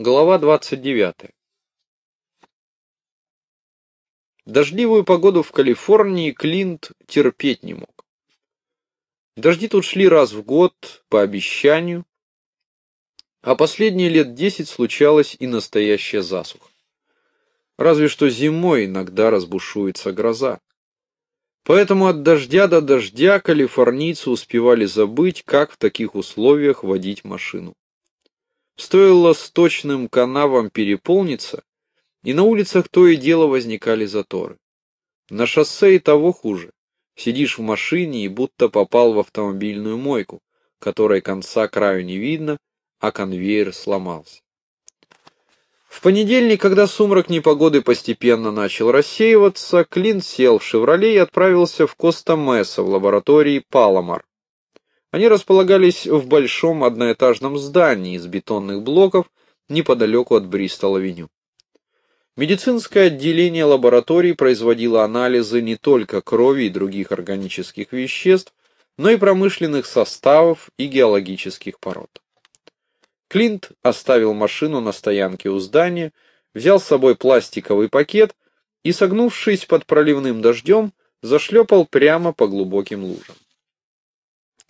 Глава 29. Дождливую погоду в Калифорнии Клинт терпеть не мог. Дожди тут шли раз в год, по обещанию, а последние лет десять случалась и настоящая засуха. Разве что зимой иногда разбушуется гроза. Поэтому от дождя до дождя калифорнийцы успевали забыть, как в таких условиях водить машину. Стоило сточным канавам переполниться, и на улицах то и дело возникали заторы. На шоссе и того хуже. Сидишь в машине и будто попал в автомобильную мойку, которой конца краю не видно, а конвейер сломался. В понедельник, когда сумрак непогоды постепенно начал рассеиваться, Клин сел в «Шевроле» и отправился в Коста-Месса в лаборатории «Паламар». Они располагались в большом одноэтажном здании из бетонных блоков неподалеку от Бристол-авеню. Медицинское отделение лаборатории производило анализы не только крови и других органических веществ, но и промышленных составов и геологических пород. Клинт оставил машину на стоянке у здания, взял с собой пластиковый пакет и, согнувшись под проливным дождем, зашлепал прямо по глубоким лужам.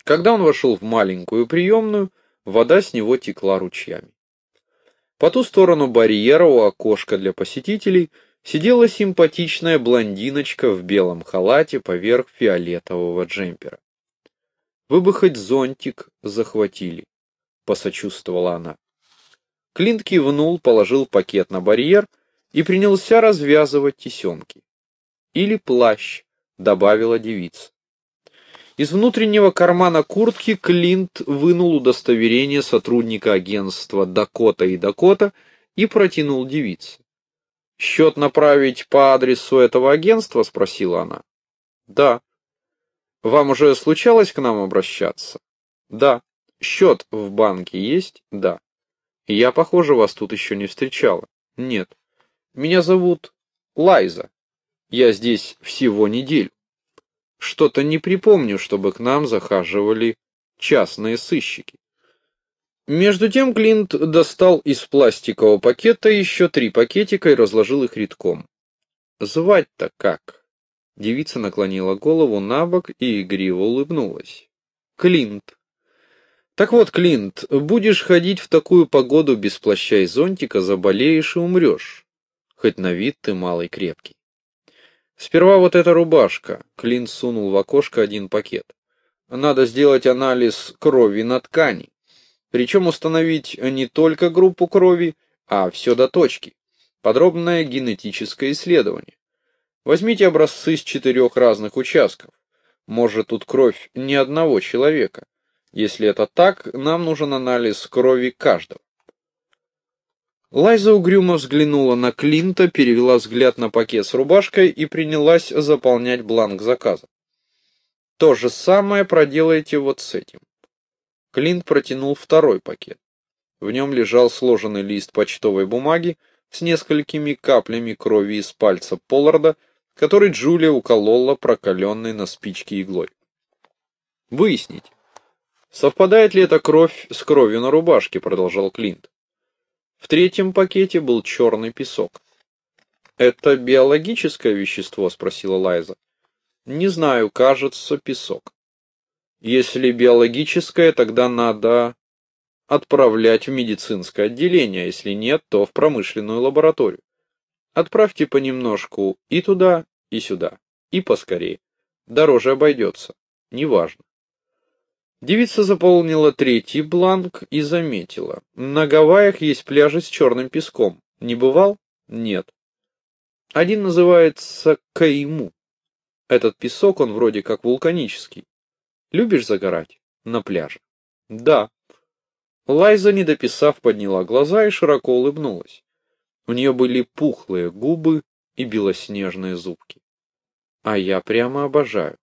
Когда он вошел в маленькую приемную, вода с него текла ручьями. По ту сторону барьера у окошка для посетителей сидела симпатичная блондиночка в белом халате поверх фиолетового джемпера. «Вы бы хоть зонтик захватили», — посочувствовала она. Клинт кивнул, положил пакет на барьер и принялся развязывать тесемки. «Или плащ», — добавила девица. Из внутреннего кармана куртки Клинт вынул удостоверение сотрудника агентства «Дакота и Дакота» и протянул девице. «Счет направить по адресу этого агентства?» — спросила она. «Да». «Вам уже случалось к нам обращаться?» «Да». «Счет в банке есть?» «Да». «Я, похоже, вас тут еще не встречала». «Нет». «Меня зовут Лайза. Я здесь всего неделю». Что-то не припомню, чтобы к нам захаживали частные сыщики. Между тем Клинт достал из пластикового пакета еще три пакетика и разложил их редком. «Звать-то как?» Девица наклонила голову на бок и игриво улыбнулась. «Клинт». «Так вот, Клинт, будешь ходить в такую погоду без плаща и зонтика, заболеешь и умрешь. Хоть на вид ты малый крепкий». Сперва вот эта рубашка. Клин сунул в окошко один пакет. Надо сделать анализ крови на ткани. Причем установить не только группу крови, а все до точки. Подробное генетическое исследование. Возьмите образцы с четырех разных участков. Может, тут кровь не одного человека. Если это так, нам нужен анализ крови каждого. Лайза угрюмо взглянула на Клинта, перевела взгляд на пакет с рубашкой и принялась заполнять бланк заказа. То же самое проделайте вот с этим. Клинт протянул второй пакет. В нем лежал сложенный лист почтовой бумаги с несколькими каплями крови из пальца Полларда, который Джулия уколола прокаленной на спичке иглой. Выяснить, совпадает ли эта кровь с кровью на рубашке, продолжал Клинт. В третьем пакете был черный песок. «Это биологическое вещество?» — спросила Лайза. «Не знаю, кажется, песок. Если биологическое, тогда надо отправлять в медицинское отделение, если нет, то в промышленную лабораторию. Отправьте понемножку и туда, и сюда, и поскорее. Дороже обойдется, неважно. Девица заполнила третий бланк и заметила. На Гавайях есть пляжи с черным песком. Не бывал? Нет. Один называется Кайму. Этот песок, он вроде как вулканический. Любишь загорать? На пляже? Да. Лайза, не дописав, подняла глаза и широко улыбнулась. У нее были пухлые губы и белоснежные зубки. А я прямо обожаю.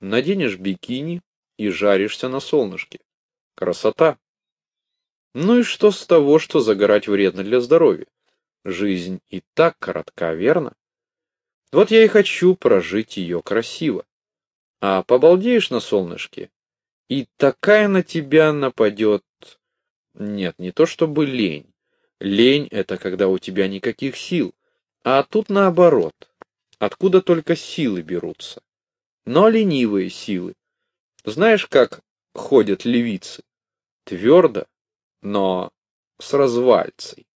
Наденешь бикини, и жаришься на солнышке. Красота! Ну и что с того, что загорать вредно для здоровья? Жизнь и так коротка, верно? Вот я и хочу прожить ее красиво. А побалдеешь на солнышке, и такая на тебя нападет... Нет, не то чтобы лень, Лень — это когда у тебя никаких сил, а тут наоборот. Откуда только силы берутся? Но ленивые силы. Знаешь, как ходят левицы? Твердо, но с развальцей.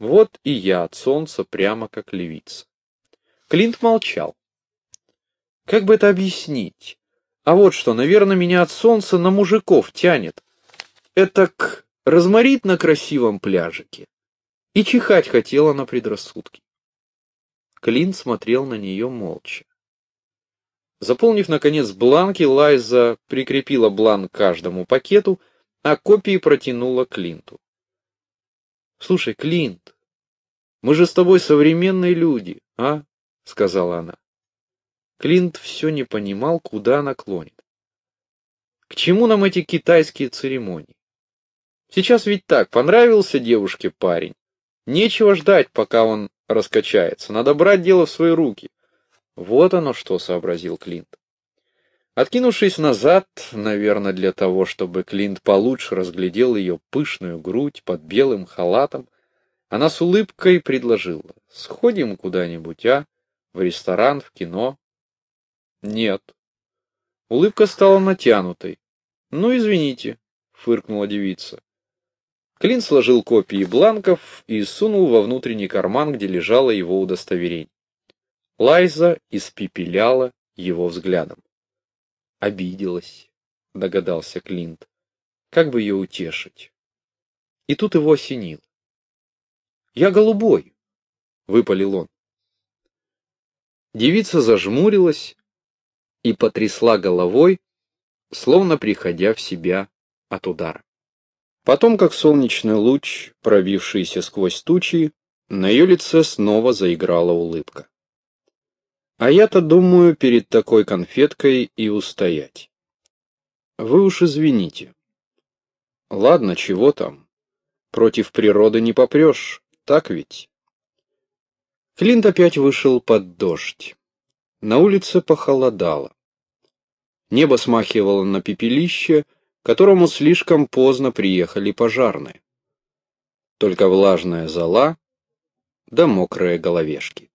Вот и я от солнца прямо как левица. Клинт молчал. Как бы это объяснить? А вот что, наверное, меня от солнца на мужиков тянет. Это к разморит на красивом пляжике. И чихать хотела на предрассудки. Клинт смотрел на нее молча. Заполнив, наконец, бланки, Лайза прикрепила бланк каждому пакету, а копии протянула Клинту. «Слушай, Клинт, мы же с тобой современные люди, а?» — сказала она. Клинт все не понимал, куда она клонит. К чему нам эти китайские церемонии? Сейчас ведь так, понравился девушке парень. Нечего ждать, пока он раскачается. Надо брать дело в свои руки. Вот оно что, сообразил Клинт. Откинувшись назад, наверное, для того, чтобы Клинт получше разглядел ее пышную грудь под белым халатом, она с улыбкой предложила. «Сходим куда-нибудь, а? В ресторан, в кино?» «Нет». Улыбка стала натянутой. «Ну, извините», — фыркнула девица. Клин сложил копии бланков и сунул во внутренний карман, где лежало его удостоверение. Лайза испепеляла его взглядом. Обиделась, догадался Клинт. Как бы ее утешить? И тут его осенило. «Я голубой!» — выпалил он. Девица зажмурилась и потрясла головой, словно приходя в себя от удара. Потом, как солнечный луч, пробившийся сквозь тучи, на ее лице снова заиграла улыбка. А я-то думаю перед такой конфеткой и устоять. Вы уж извините. Ладно, чего там? Против природы не попрешь, так ведь? Клинт опять вышел под дождь. На улице похолодало. Небо смахивало на пепелище, которому слишком поздно приехали пожарные. Только влажная зола да мокрые головешки.